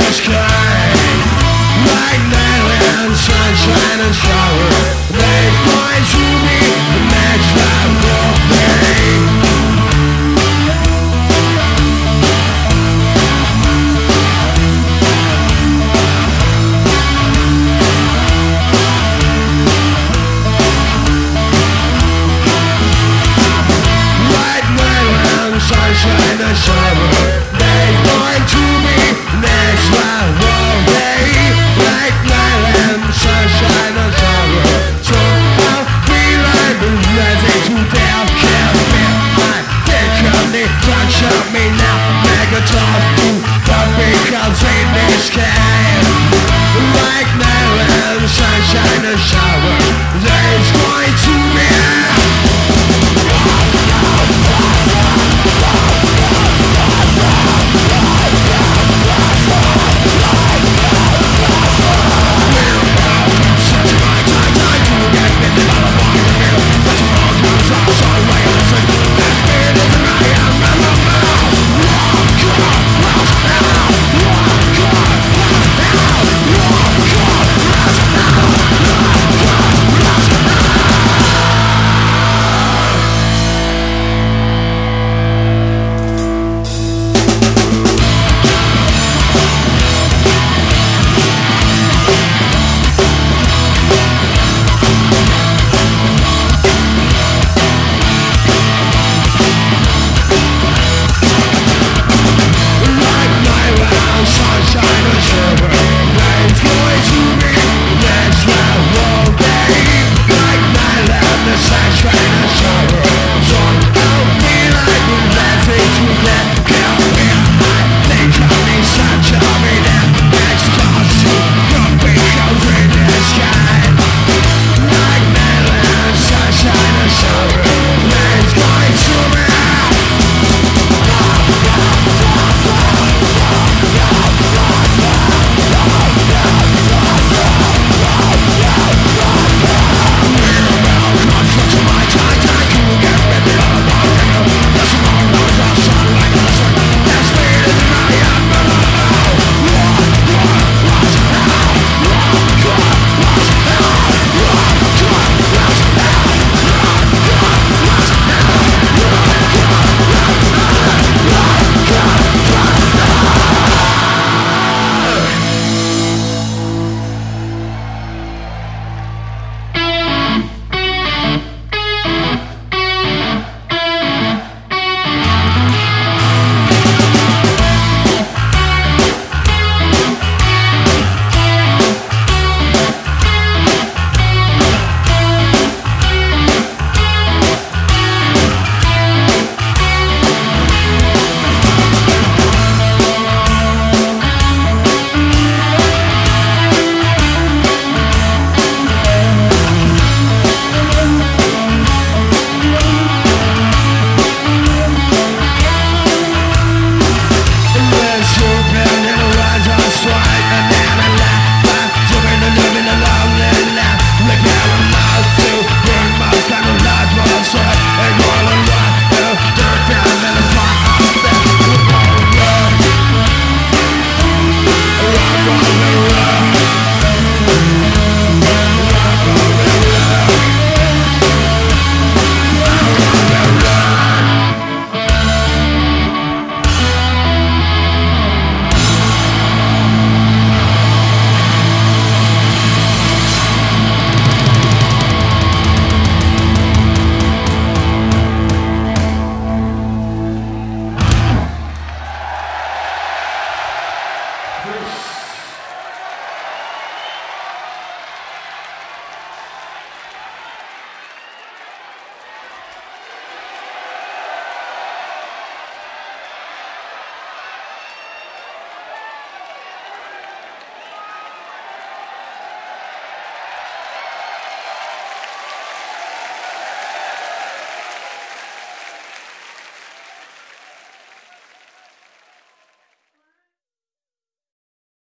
this kind Like daylight and sunshine.